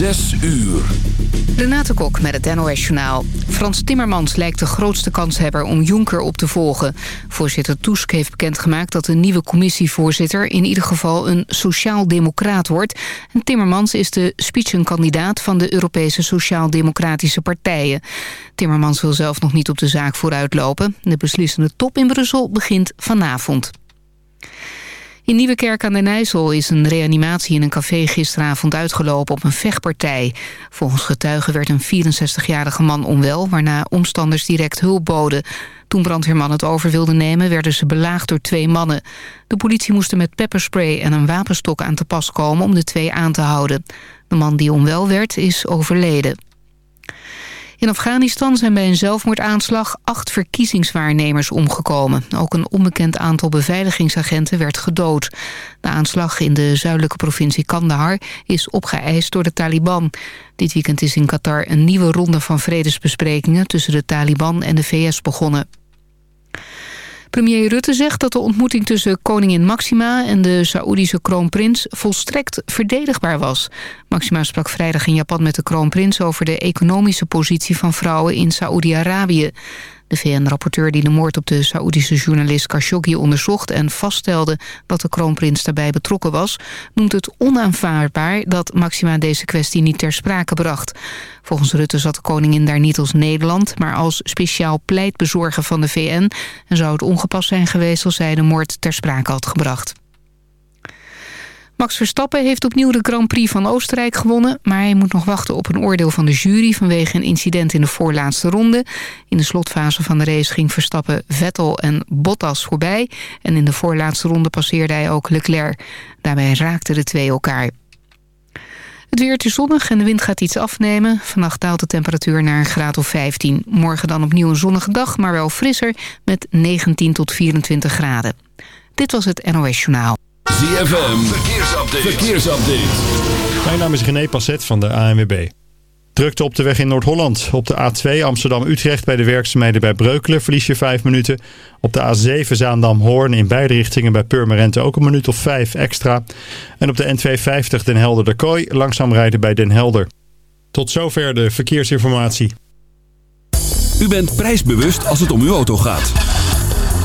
Zes uur. Renate Kok met het NOS Journaal. Frans Timmermans lijkt de grootste kanshebber om Juncker op te volgen. Voorzitter Tusk heeft bekendgemaakt dat de nieuwe commissievoorzitter... in ieder geval een sociaal-democraat wordt. En Timmermans is de spitsenkandidaat van de Europese sociaal-democratische partijen. Timmermans wil zelf nog niet op de zaak vooruitlopen. De beslissende top in Brussel begint vanavond. In Nieuwekerk aan den IJssel is een reanimatie in een café gisteravond uitgelopen op een vechtpartij. Volgens getuigen werd een 64-jarige man onwel, waarna omstanders direct hulp boden. Toen brandweerman het over wilde nemen, werden ze belaagd door twee mannen. De politie moest er met pepperspray en een wapenstok aan te pas komen om de twee aan te houden. De man die onwel werd, is overleden. In Afghanistan zijn bij een zelfmoordaanslag acht verkiezingswaarnemers omgekomen. Ook een onbekend aantal beveiligingsagenten werd gedood. De aanslag in de zuidelijke provincie Kandahar is opgeëist door de Taliban. Dit weekend is in Qatar een nieuwe ronde van vredesbesprekingen... tussen de Taliban en de VS begonnen. Premier Rutte zegt dat de ontmoeting tussen koningin Maxima en de Saoedische kroonprins volstrekt verdedigbaar was. Maxima sprak vrijdag in Japan met de kroonprins over de economische positie van vrouwen in Saoedi-Arabië. De VN-rapporteur die de moord op de Saoedische journalist Khashoggi onderzocht... en vaststelde dat de kroonprins daarbij betrokken was... noemt het onaanvaardbaar dat Maxima deze kwestie niet ter sprake bracht. Volgens Rutte zat de koningin daar niet als Nederland... maar als speciaal pleitbezorger van de VN... en zou het ongepast zijn geweest als zij de moord ter sprake had gebracht. Max Verstappen heeft opnieuw de Grand Prix van Oostenrijk gewonnen... maar hij moet nog wachten op een oordeel van de jury... vanwege een incident in de voorlaatste ronde. In de slotfase van de race ging Verstappen Vettel en Bottas voorbij... en in de voorlaatste ronde passeerde hij ook Leclerc. Daarbij raakten de twee elkaar. Het weer is zonnig en de wind gaat iets afnemen. Vannacht daalt de temperatuur naar een graad of 15. Morgen dan opnieuw een zonnige dag, maar wel frisser... met 19 tot 24 graden. Dit was het NOS Journaal. ZFM, verkeersupdate. verkeersupdate. Mijn naam is René Passet van de ANWB. Drukte op de weg in Noord-Holland. Op de A2 Amsterdam-Utrecht bij de werkzaamheden bij Breukelen verlies je 5 minuten. Op de A7 Zaandam-Hoorn in beide richtingen bij Purmerend ook een minuut of 5 extra. En op de N250 Den Helder-de Kooi langzaam rijden bij Den Helder. Tot zover de verkeersinformatie. U bent prijsbewust als het om uw auto gaat.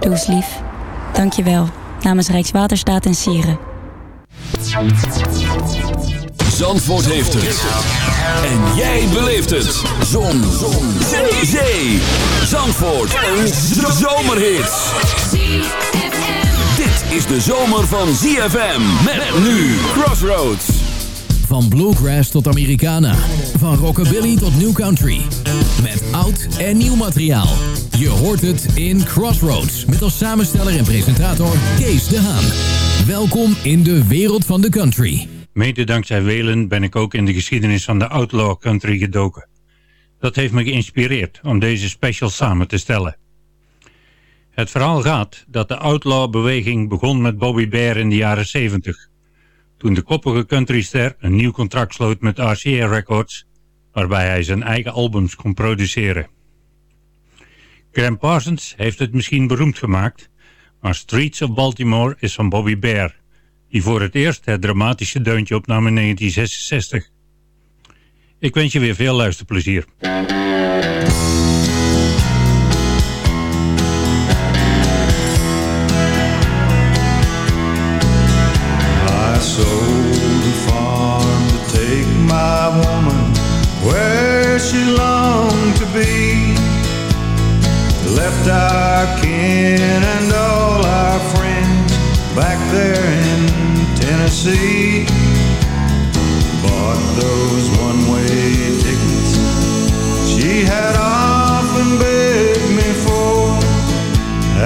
Doe eens lief. Dank je wel. Namens Rijkswaterstaat en Sieren. Zandvoort heeft het. En jij beleeft het. Zon. Zon. Zee. Zee. Zandvoort. Een zomerhit. Dit is de zomer van ZFM. Met nu Crossroads. Van bluegrass tot Americana. Van rockabilly tot new country. Met oud en nieuw materiaal. Je hoort het in Crossroads. Met als samensteller en presentator Kees de Haan. Welkom in de wereld van de country. Mede dankzij Welen ben ik ook in de geschiedenis van de outlaw country gedoken. Dat heeft me geïnspireerd om deze special samen te stellen. Het verhaal gaat dat de outlaw-beweging begon met Bobby Bear in de jaren 70. Toen de koppige countryster een nieuw contract sloot met RCA Records, waarbij hij zijn eigen albums kon produceren. Graham Parsons heeft het misschien beroemd gemaakt, maar Streets of Baltimore is van Bobby Bear, die voor het eerst het dramatische deuntje opnam in 1966. Ik wens je weer veel luisterplezier. Where she longed to be. Left our kin and all our friends back there in Tennessee. Bought those one-way tickets she had often begged me for,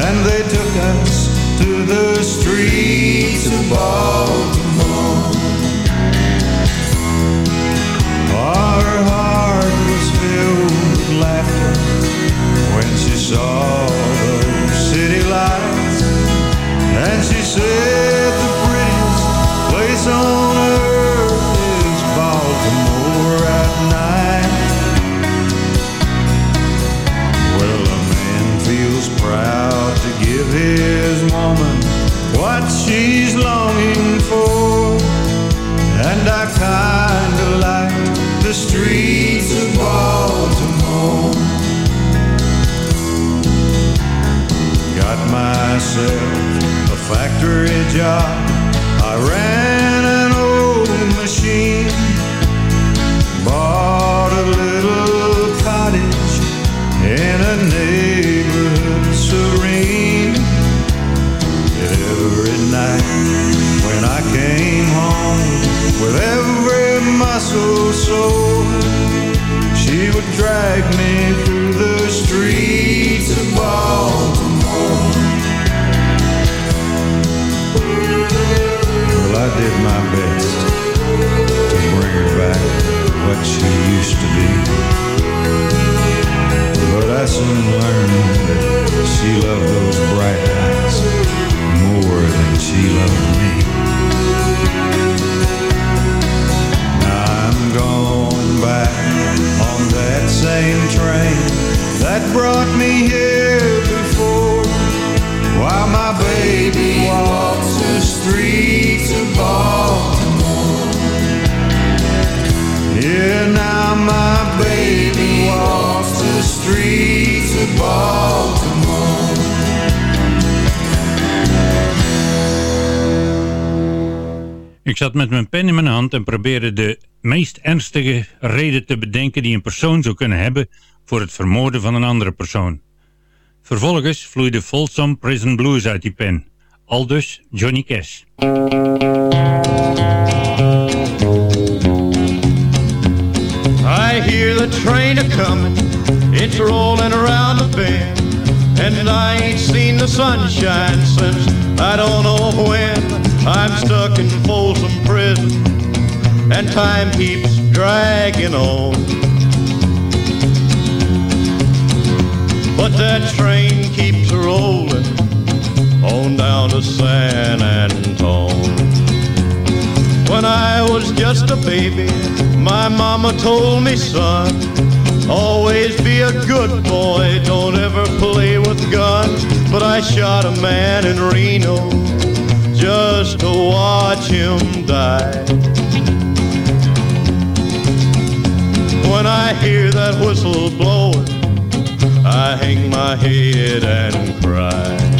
and they took us to the streets of Baltimore. Saw those city lights, and she said myself a factory job. I ran an old machine. Bought a little cottage in a neighborhood serene. Every night when I came home with every muscle sore, she would drag me did my best to bring her back what she used to be. But I soon learned that she loved those bright eyes more than she loved me. Now I'm going back on that same train that brought me here Ik zat met mijn pen in mijn hand en probeerde de meest ernstige reden te bedenken die een persoon zou kunnen hebben voor het vermoorden van een andere persoon. Vervolgens vloeide Folsom Prison Blues uit die pen. Aldus Johnny Cash. I hear the train a comin', it's rolling around the bend, and I ain't seen the sunshine since I don't know when. I'm stuck in Folsom Prison, and time keeps dragging on. But that train keeps rolling on down to San Antone. When I was just a baby, my mama told me, son, always be a good boy, don't ever play with guns. But I shot a man in Reno just to watch him die. When I hear that whistle blowing, I hang my head and cry.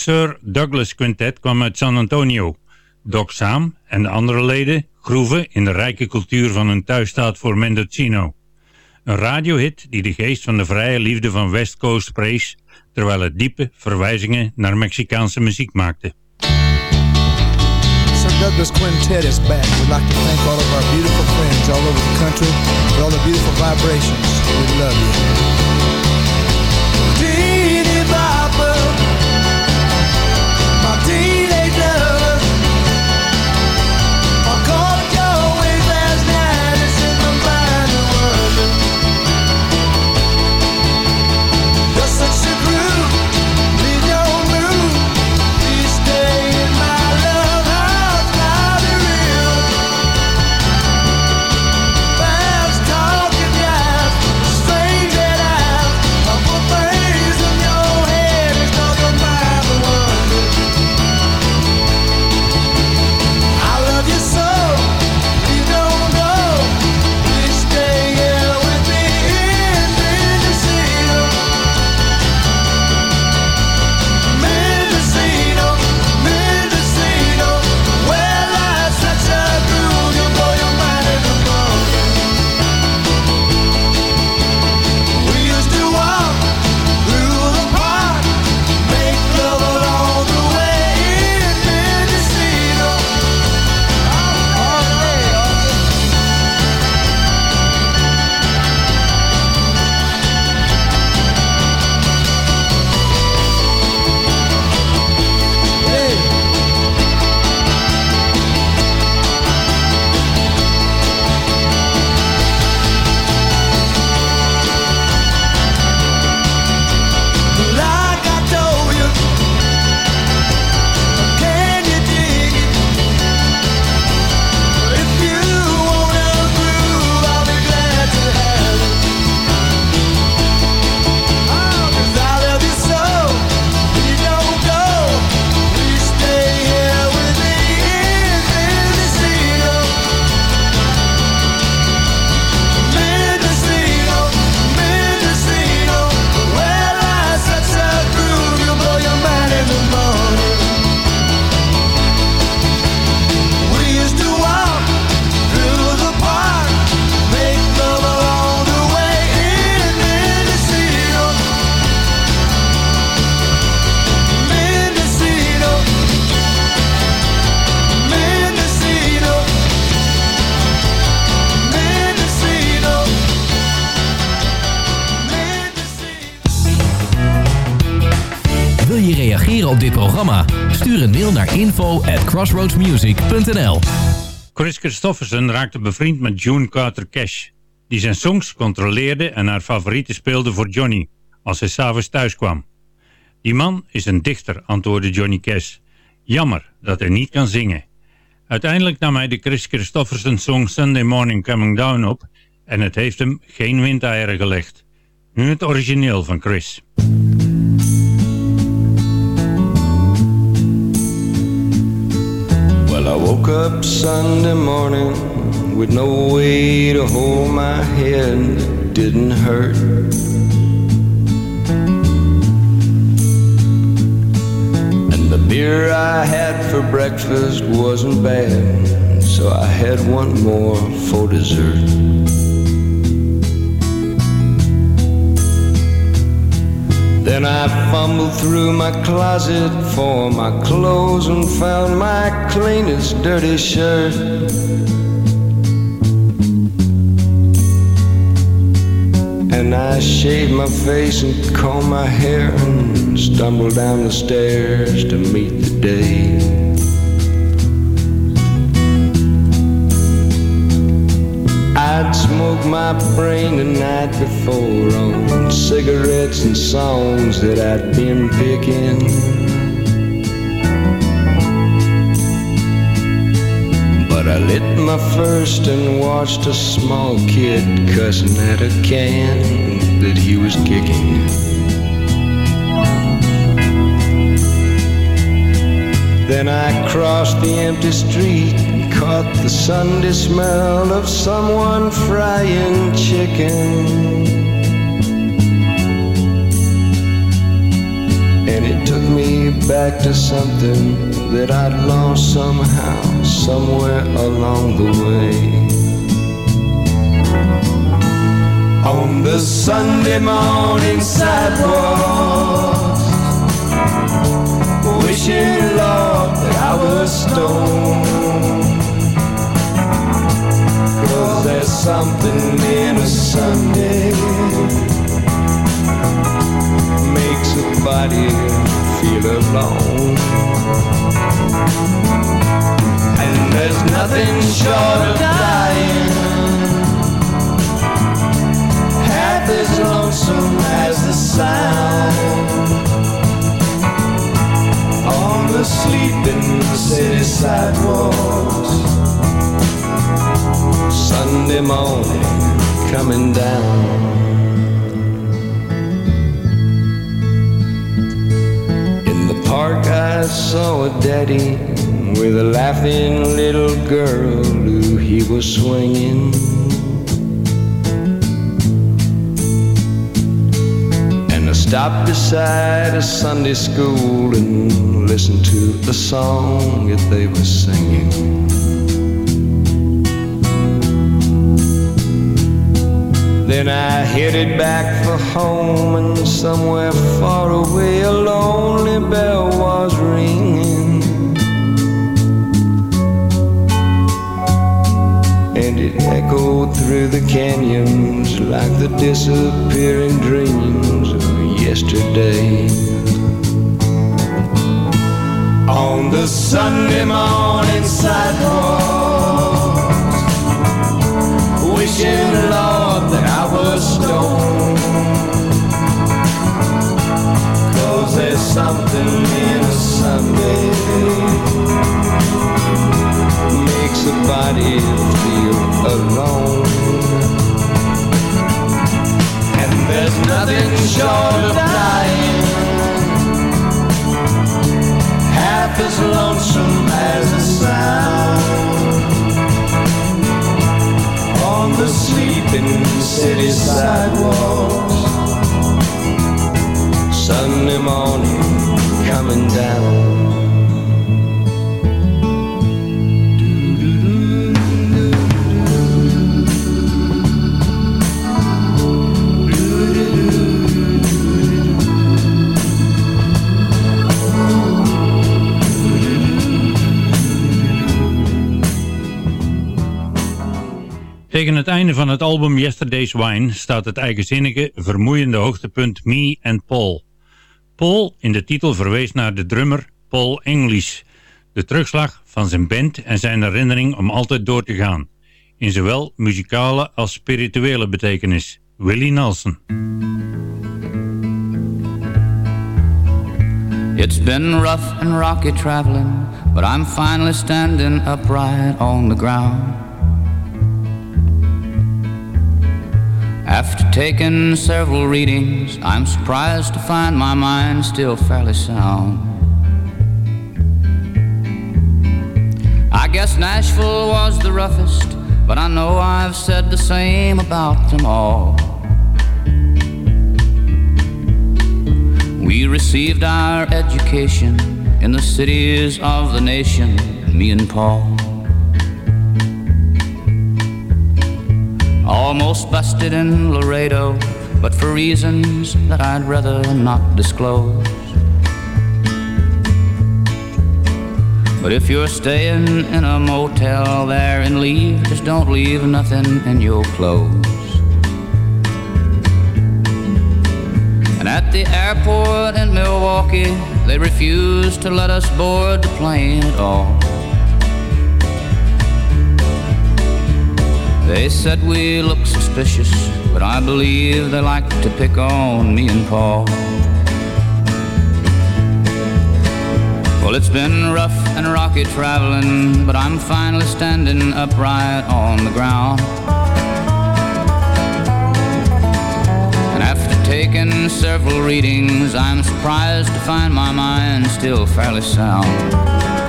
Sir Douglas Quintet kwam uit San Antonio. Doc Sam en de andere leden groeven in de rijke cultuur van hun thuisstaat voor Mendocino. Een radiohit die de geest van de vrije liefde van West Coast prees, terwijl het diepe verwijzingen naar Mexicaanse muziek maakte. Sir Douglas Quintet is back. We'd like to thank all of our beautiful friends all over the country for all the beautiful vibrations. We love you. Info at crossroadsmusic.nl Chris Christofferson raakte bevriend met June Carter Cash, die zijn songs controleerde en haar favorieten speelde voor Johnny, als hij s'avonds thuis kwam. Die man is een dichter, antwoordde Johnny Cash. Jammer dat hij niet kan zingen. Uiteindelijk nam hij de Chris Christofferson song Sunday Morning Coming Down op en het heeft hem geen windeieren gelegd. Nu het origineel van Chris. I woke up Sunday morning with no way to hold my head that didn't hurt. And the beer I had for breakfast wasn't bad, so I had one more for dessert. Then I fumbled through my closet for my clothes and found my cleanest dirty shirt. And I shaved my face and combed my hair and stumbled down the stairs to meet the day. I'd smoked my brain the night before on cigarettes and songs that I'd been picking. But I lit my first and watched a small kid cussing at a can that he was kicking. Then I crossed the empty street caught the Sunday smell of someone frying chicken. And it took me back to something that I'd lost somehow, somewhere along the way. On the Sunday morning sidewalk, wishing, Lord, that I was stoned. Something in a Sunday makes a body feel alone. And there's nothing short of dying half as lonesome as the sound on the sleeping city sidewalks. Sunday morning coming down. In the park, I saw a daddy with a laughing little girl who he was swinging. And I stopped beside a Sunday school and listened to the song that they were singing. Then I headed back for home, and somewhere far away a lonely bell was ringing. And it echoed through the canyons like the disappearing dreams of yesterday. On the Sunday morning sidewalk, wishing, Lord, Cause there's something in a Sunday makes a body feel alone. And there's nothing short of dying half as lonesome as the sound on the sleeping city sidewalks. Sunday morning coming down. Tegen het einde van het album Yesterday's Wine staat het eigenzinnige, vermoeiende hoogtepunt Me and Paul. Paul in de titel verwees naar de drummer Paul English, de terugslag van zijn band en zijn herinnering om altijd door te gaan, in zowel muzikale als spirituele betekenis. Willie Nelson. It's been rough and rocky traveling, but I'm finally standing upright on the ground. After taking several readings, I'm surprised to find my mind still fairly sound. I guess Nashville was the roughest, but I know I've said the same about them all. We received our education in the cities of the nation, me and Paul. Almost busted in Laredo, but for reasons that I'd rather not disclose. But if you're staying in a motel there and leave, just don't leave nothing in your clothes. And at the airport in Milwaukee, they refused to let us board the plane at all. They said we looked suspicious, but I believe they like to pick on me and Paul. Well, it's been rough and rocky traveling, but I'm finally standing upright on the ground. And after taking several readings, I'm surprised to find my mind still fairly sound.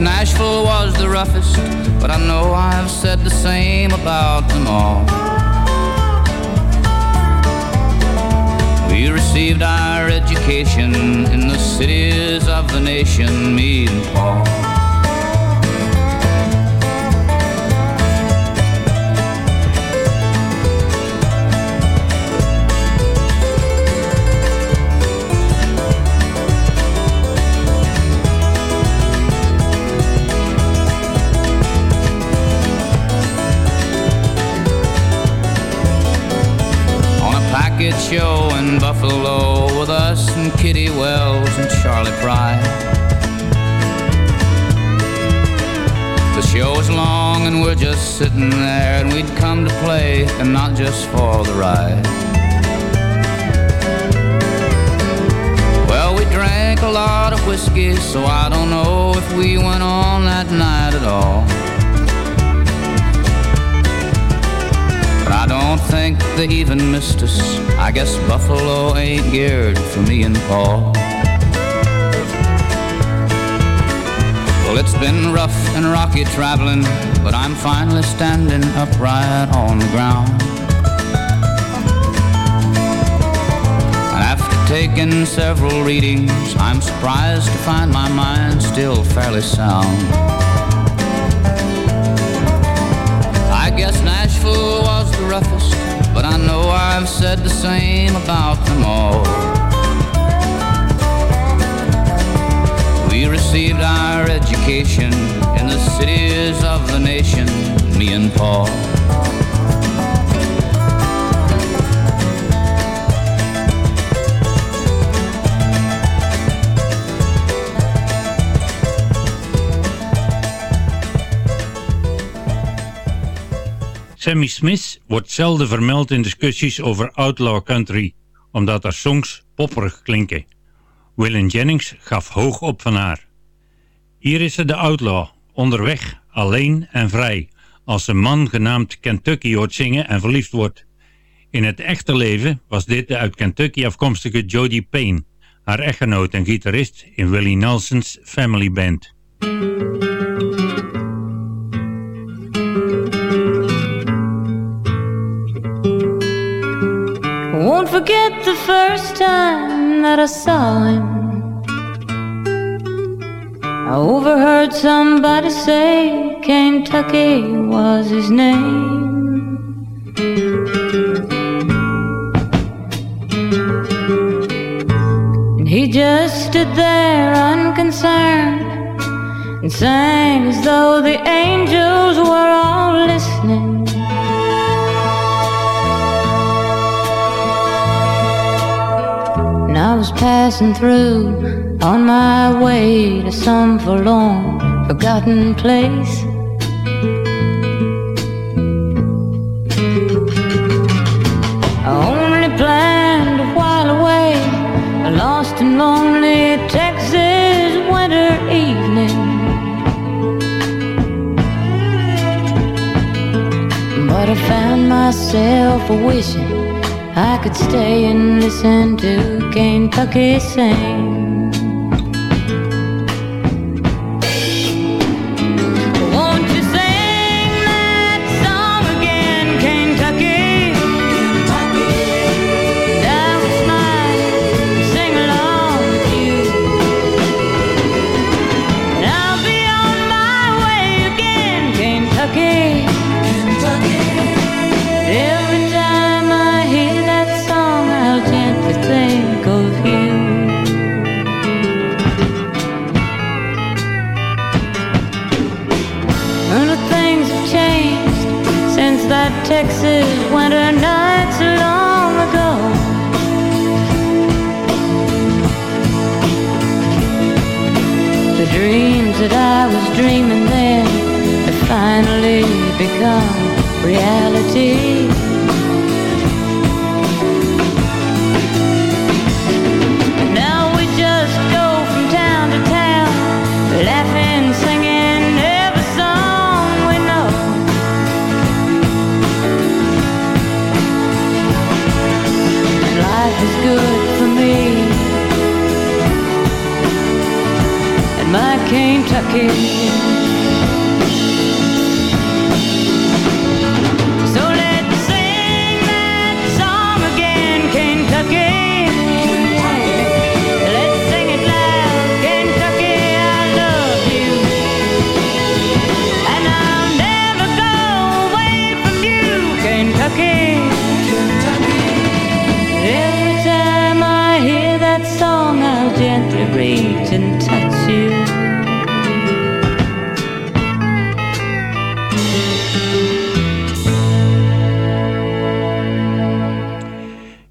Nashville was the roughest, but I know I've said the same about them all. We received our education in the cities of the nation, me and Paul. Sitting there and we'd come to play and not just for the ride. Well, we drank a lot of whiskey, so I don't know if we went on that night at all. But I don't think they even missed us. I guess Buffalo ain't geared for me and Paul. Well, it's been rough and rocky traveling, but I'm finally standing upright on the ground. And after taking several readings, I'm surprised to find my mind still fairly sound. I guess Nashville was the roughest, but I know I've said the same about them all. Received our education in the cities of the nation, me and Paul. Sammy Smith wordt zelden vermeld in discussies over outlaw country, omdat haar songs popperig klinken. Waylon Jennings gaf hoog op van haar. Hier is ze de outlaw, onderweg, alleen en vrij, als een man genaamd Kentucky hoort zingen en verliefd wordt. In het echte leven was dit de uit Kentucky afkomstige Jodie Payne, haar echtgenoot en gitarist in Willie Nelson's Family Band. Won't forget the first time that I saw. I overheard somebody say Kentucky was his name. And he just stood there unconcerned and sang as though the angels were all listening. And I was passing through on my way to some forlorn, forgotten place. I only planned a while away, a lost and lonely Texas winter evening. But I found myself wishing I could stay and listen to Kentucky sing.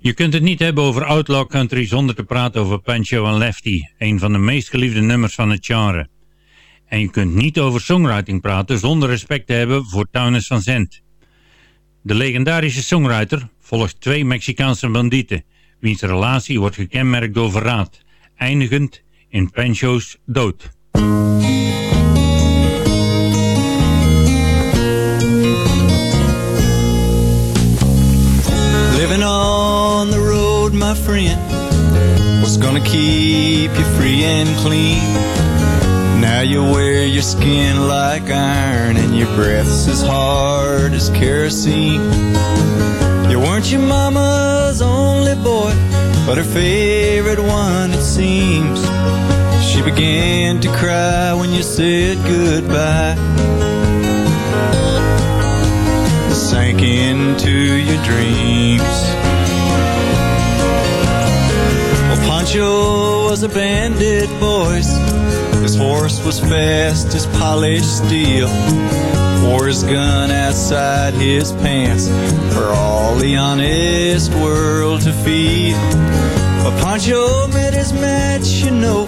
Je kunt het niet hebben over outlaw country zonder te praten over Pancho en Lefty, een van de meest geliefde nummers van het genre. En je kunt niet over songwriting praten zonder respect te hebben voor Townes van Zandt. De legendarische songwriter volgt twee Mexicaanse bandieten, wiens relatie wordt gekenmerkt door verraad, eindigend in Pancho's dood. My friend, what's gonna keep you free and clean? Now you wear your skin like iron and your breath's as hard as kerosene. You weren't your mama's only boy, but her favorite one, it seems. She began to cry when you said goodbye. Sank into your dreams. Pancho was a bandit, boys. His horse was fast as polished steel. Wore his gun outside his pants for all the honest world to feed. But Pancho met his match, you know,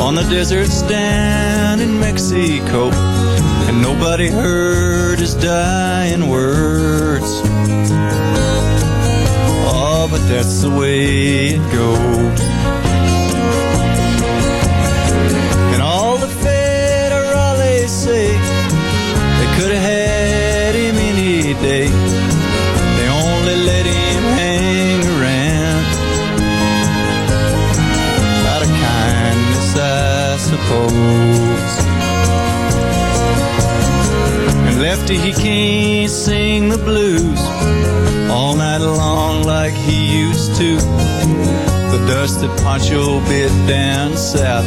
on the deserts down in Mexico. And nobody heard his dying words. Oh, but that's the way it goes. Lefty, he can't sing the blues all night long like he used to. The dust that Pancho bit down south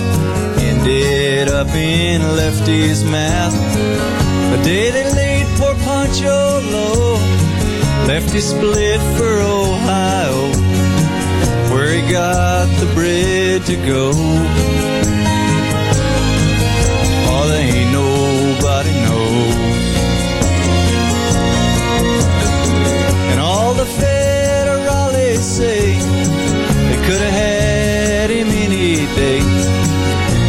ended up in Lefty's mouth. The day they laid poor Pancho low, Lefty split for Ohio, where he got the bread to go. Could have had him any day.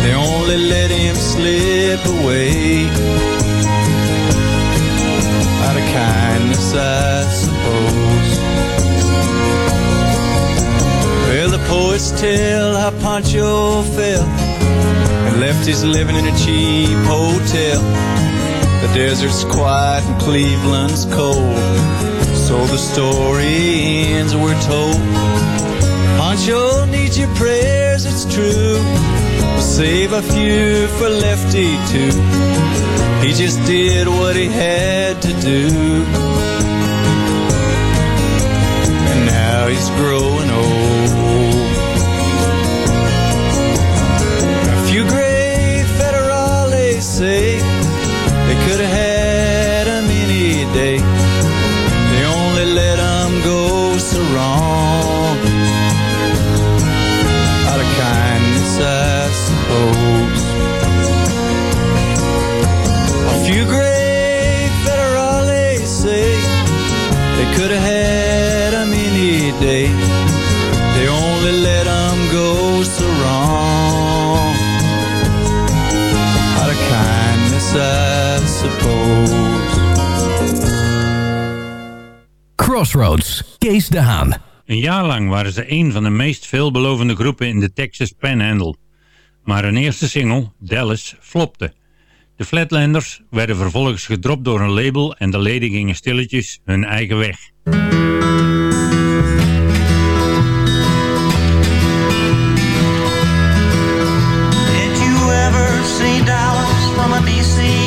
They only let him slip away. Out of kindness, I suppose. Well, the poets tell how Pancho fell and left his living in a cheap hotel. The desert's quiet and Cleveland's cold. So the story ends, we're told. Pancho needs your prayers, it's true. We'll save a few for Lefty too. He just did what he had to do. And now he's growing Crossroads, Kees de Haan. Een jaar lang waren ze een van de meest veelbelovende groepen in de Texas Panhandle. Maar hun eerste single, Dallas, flopte. De Flatlanders werden vervolgens gedropt door een label en de leden gingen stilletjes hun eigen weg. Did you ever see Dallas from a DC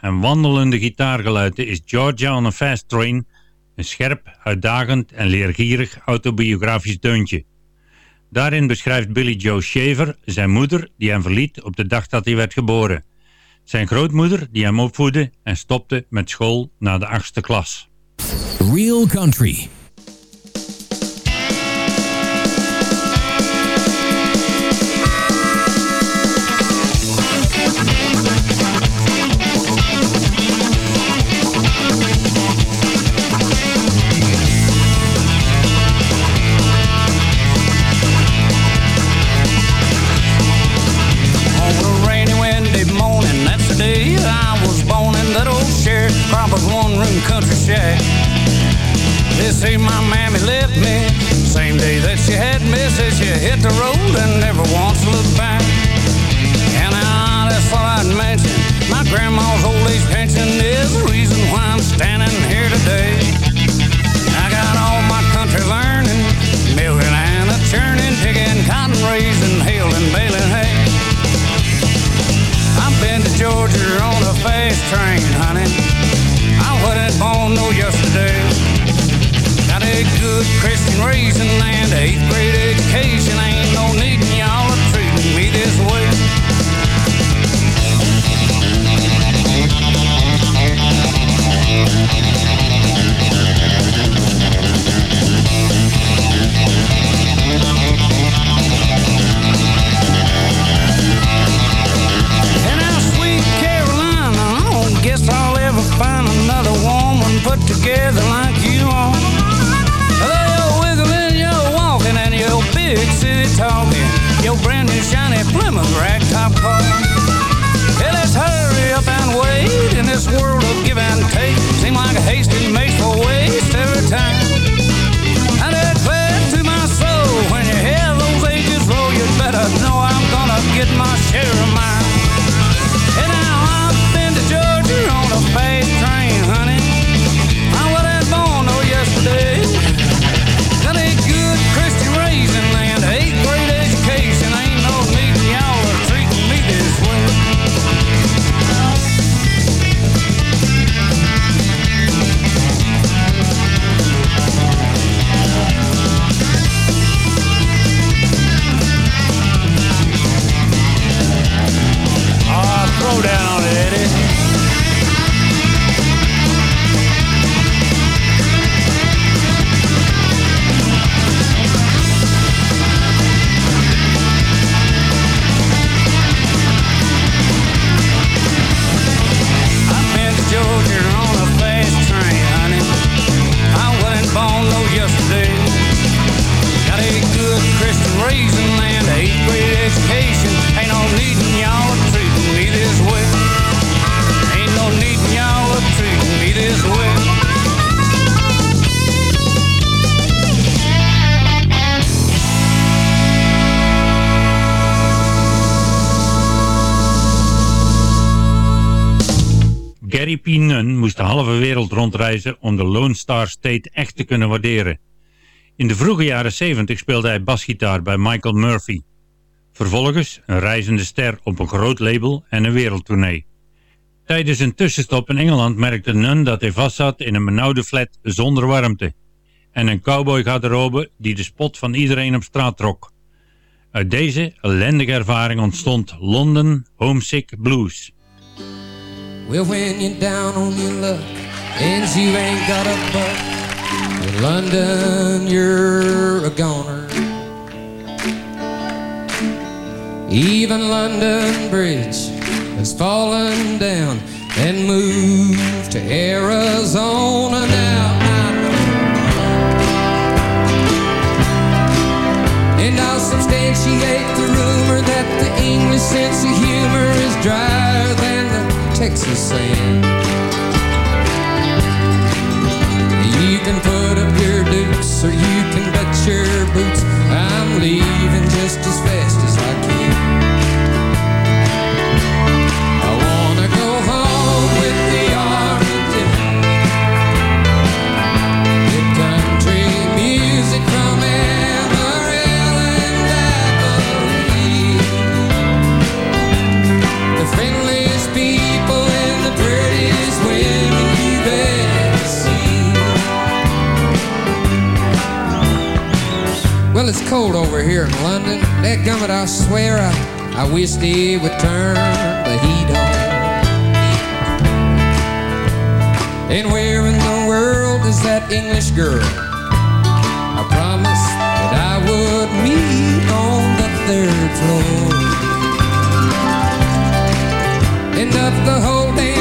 en wandelende gitaargeluiden is Georgia on a Fast Train een scherp, uitdagend en leergierig autobiografisch deuntje. Daarin beschrijft Billy Joe Shaver zijn moeder die hem verliet op de dag dat hij werd geboren. Zijn grootmoeder die hem opvoedde en stopte met school na de achtste klas. Real Country. Rondreizen om de Lone Star State echt te kunnen waarderen. In de vroege jaren 70 speelde hij basgitaar bij Michael Murphy. Vervolgens een reizende ster op een groot label en een wereldtournee. Tijdens een tussenstop in Engeland merkte Nunn dat hij vastzat in een benauwde flat zonder warmte. En een cowboygarderobe die de spot van iedereen op straat trok. Uit deze ellendige ervaring ontstond London Homesick Blues. Well, when you're down on your luck and you ain't got a buck, in London you're a goner. Even London Bridge has fallen down and moved to Arizona now. And I'll substantiate the rumor that the English sense of humor is drier than the Texas sand. Can put up your dukes or you can bet your boots. I'm leaving just as fast cold over here in London. That gummit, I swear, I, I wish they would turn the heat on. And where in the world is that English girl? I promised that I would meet on the third floor. And of the whole damn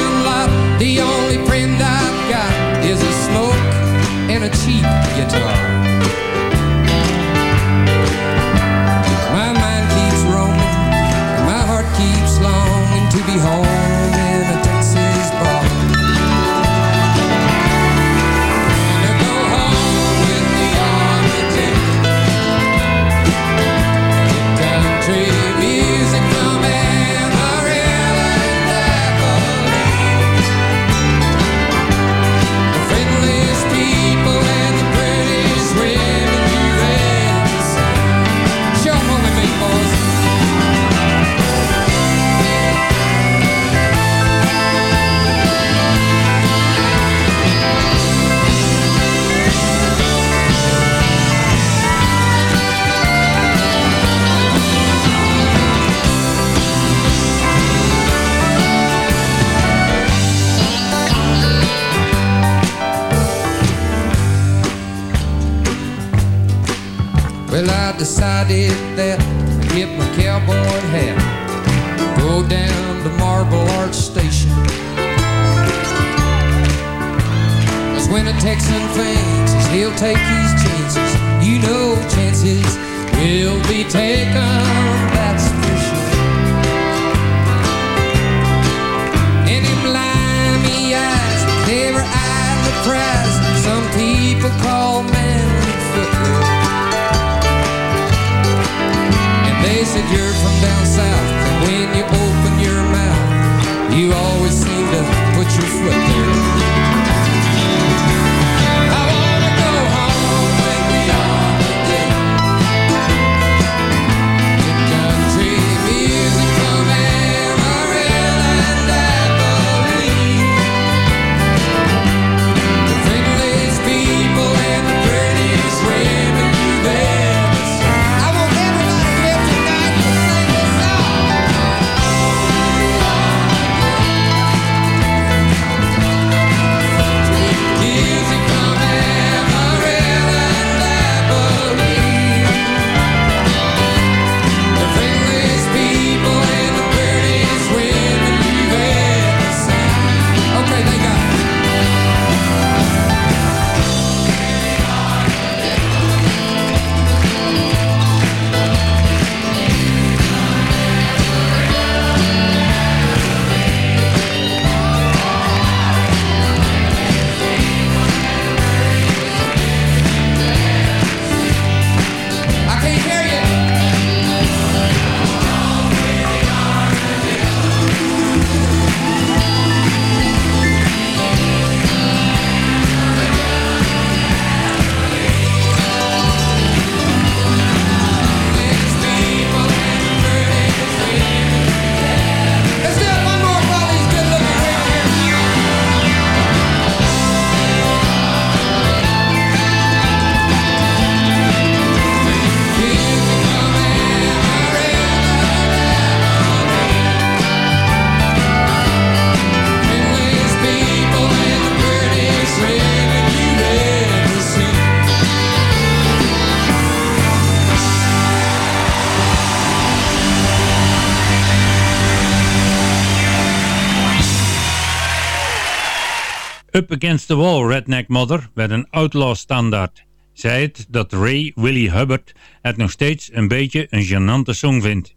Up Against the Wall Redneck Mother werd een outlaw standaard. Zij het dat Ray Willie Hubbard het nog steeds een beetje een gênante song vindt.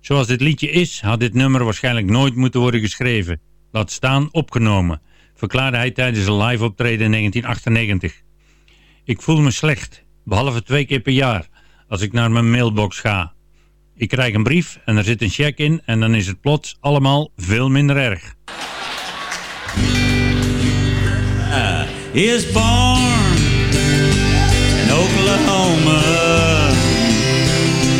Zoals dit liedje is, had dit nummer waarschijnlijk nooit moeten worden geschreven. Laat staan opgenomen, verklaarde hij tijdens een live optreden in 1998. Ik voel me slecht, behalve twee keer per jaar, als ik naar mijn mailbox ga. Ik krijg een brief en er zit een cheque in en dan is het plots allemaal veel minder erg. Is born in Oklahoma,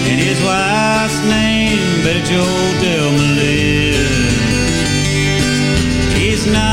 and his wife's name Betty Joe Delmalin. He's not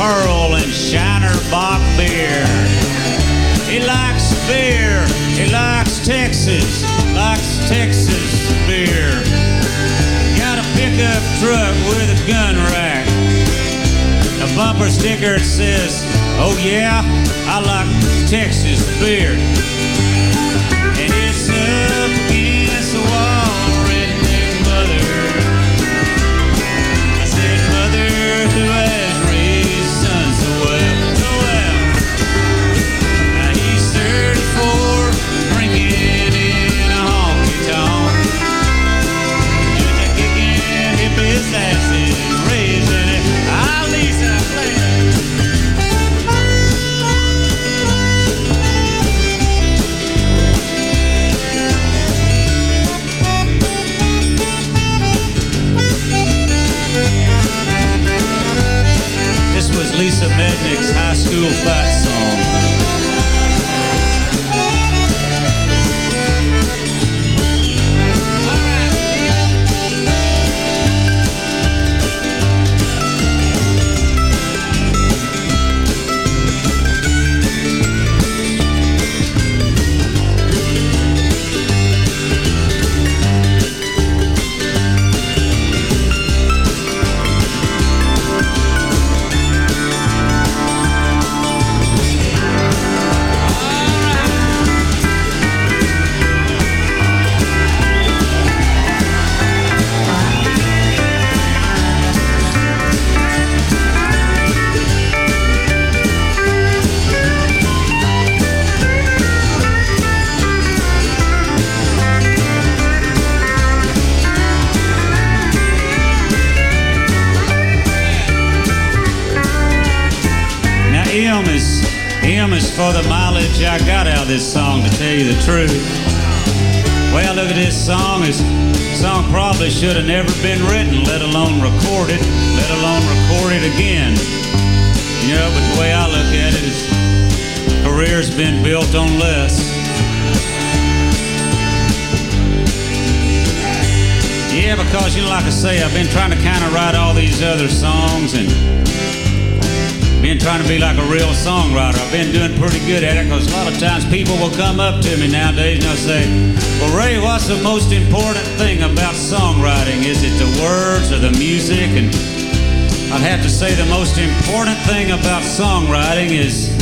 Earl and Shiner Bock beer. He likes beer. He likes Texas. Likes Texas beer. Got a pickup truck with a gun rack. A bumper sticker says, Oh yeah, I like Texas beer. This was Lisa Mednick's high school fight song. I got out of this song to tell you the truth. Well, look at this song. This song probably should have never been written, let alone recorded, let alone recorded again. You know, but the way I look at it is career's been built on less. Yeah, because you know, like I say, I've been trying to kind of write all these other songs and been trying to be like a real songwriter. I've been doing pretty good at it because a lot of times people will come up to me nowadays and they'll say, Well, Ray, what's the most important thing about songwriting? Is it the words or the music? And I'd have to say the most important thing about songwriting is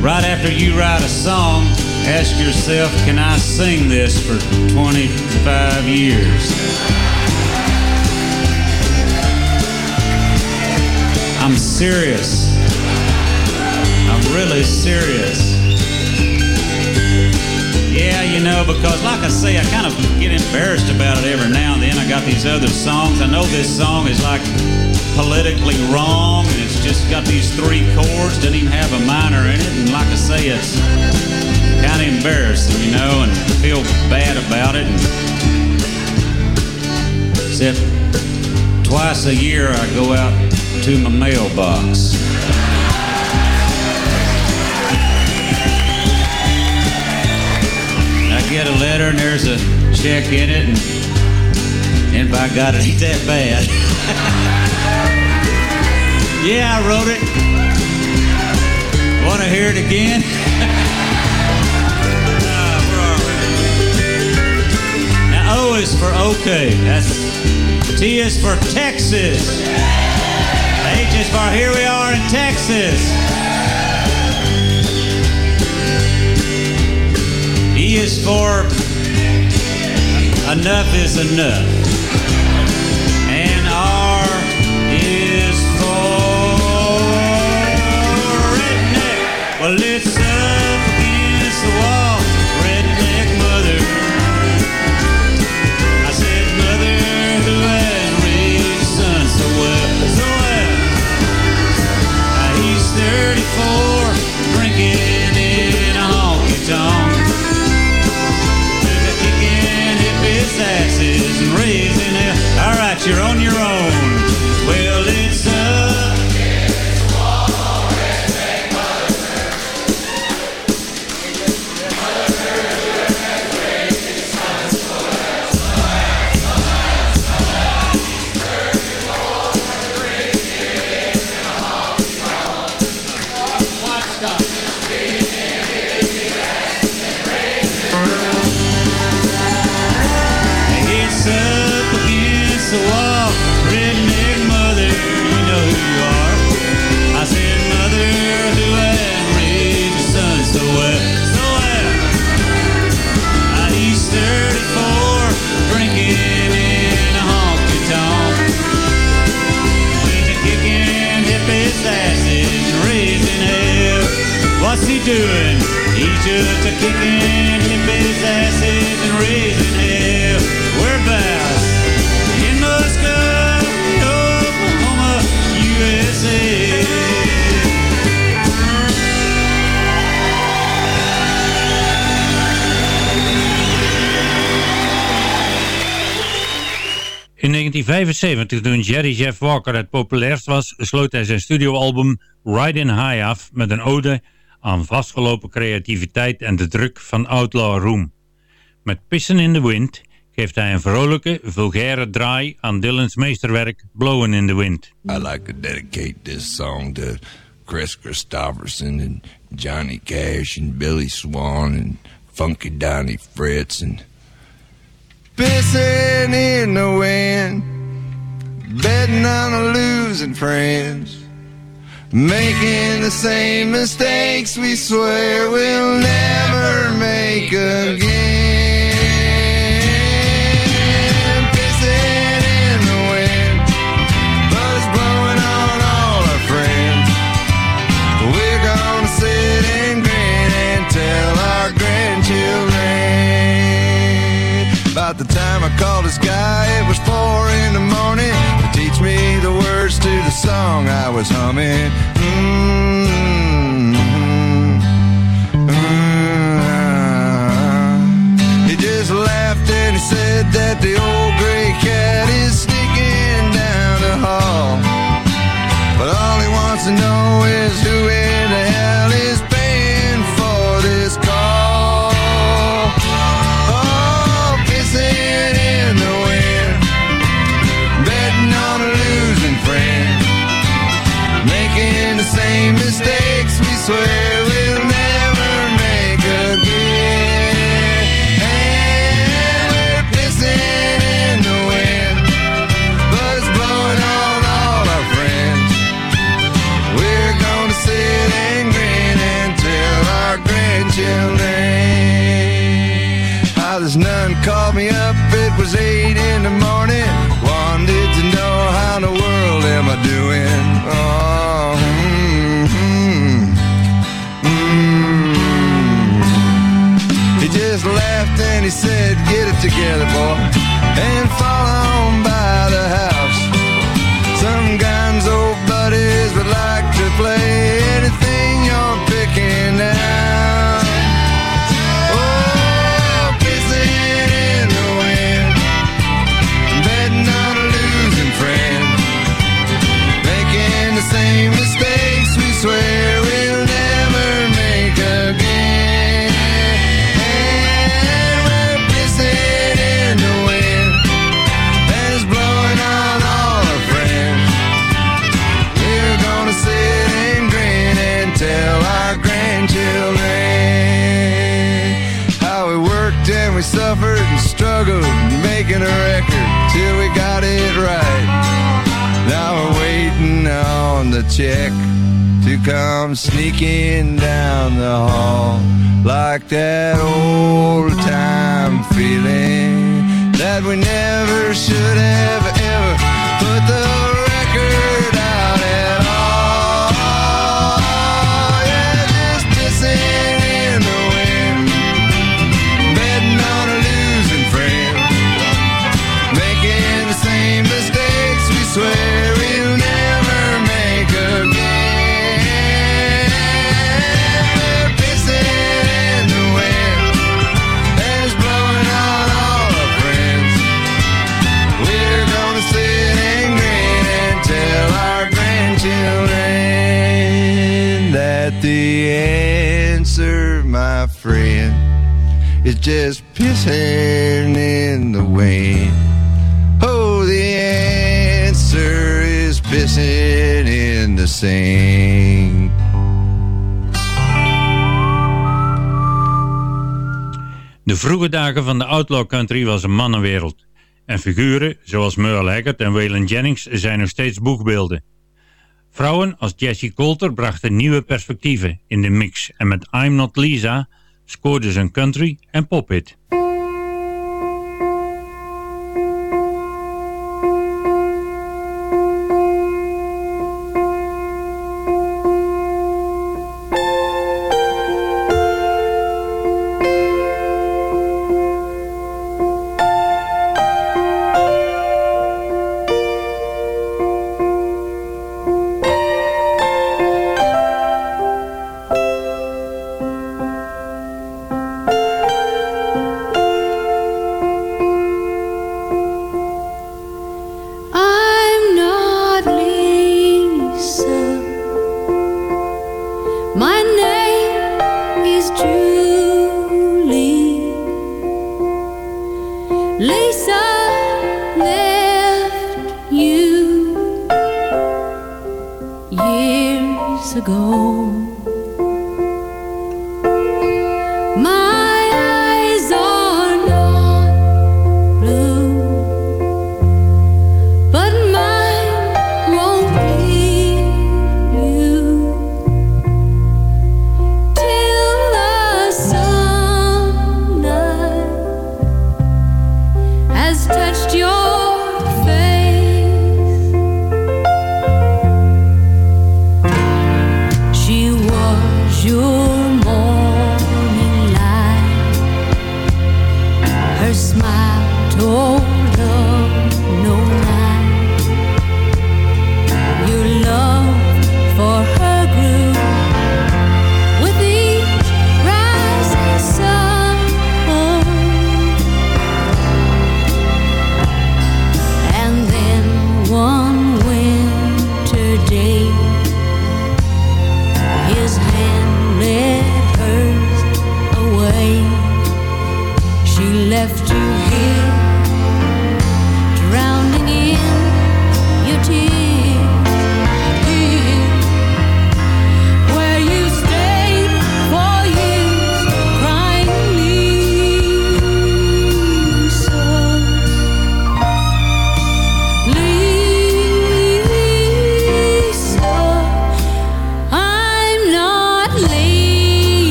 right after you write a song, ask yourself, Can I sing this for 25 years? I'm serious. Really serious. Yeah, you know, because like I say, I kind of get embarrassed about it every now and then. I got these other songs. I know this song is like politically wrong and it's just got these three chords, doesn't even have a minor in it. And like I say, it's kind of embarrassing, you know, and I feel bad about it. And Except twice a year I go out to my mailbox. Get a letter and there's a check in it, and, and by God, it ain't that bad. yeah, I wrote it. Want to hear it again? Ah? Now, O is for okay. That's T is for Texas. H is for here we are in Texas. Is for enough is enough. 1975, toen Jerry Jeff Walker het populairst was, sloot hij zijn studioalbum Riding High af met een ode aan vastgelopen creativiteit en de druk van Outlaw Room. Met Pissen in the Wind geeft hij een vrolijke, vulgaire draai aan Dylan's meesterwerk Blowing in the Wind. I'd like to dedicate this song to Chris Christopherson and Johnny Cash and Billy Swan and Funky Donnie Fritz and pissing in the wind, betting on a losing friends, making the same mistakes we swear we'll never make again. Song I was humming. Mm-hmm. Mm-hmm. He just laughed and he said that the old gray cat is sneaking down the hall. But all he wants to know is who in together, boy, and fall on by the house." Some gonzo buddies would like to play anything you're picking out. Oh, pissing in the wind, betting on a losing friend, making the same mistakes we swear come sneaking down the hall like that old time feeling that we never should have is just pissing in the wind. Oh, the answer is pissing in the sink. De vroege dagen van de outlaw country was een mannenwereld. En figuren zoals Merle Haggard en Waylon Jennings zijn nog steeds boegbeelden. Vrouwen als Jessie Coulter brachten nieuwe perspectieven in de mix en met I'm Not Lisa scoorde een country- en pop it.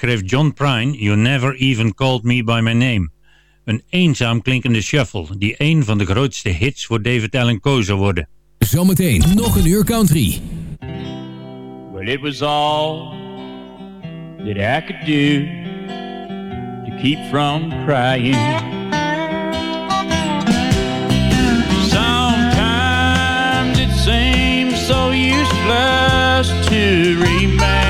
schreef John Prine You Never Even Called Me By My Name. Een eenzaam klinkende shuffle die een van de grootste hits voor David Allen Coe zou worden. Zometeen nog een uur country. Well, it was all that I could do to keep from crying. Sometimes it seems so useless to remain.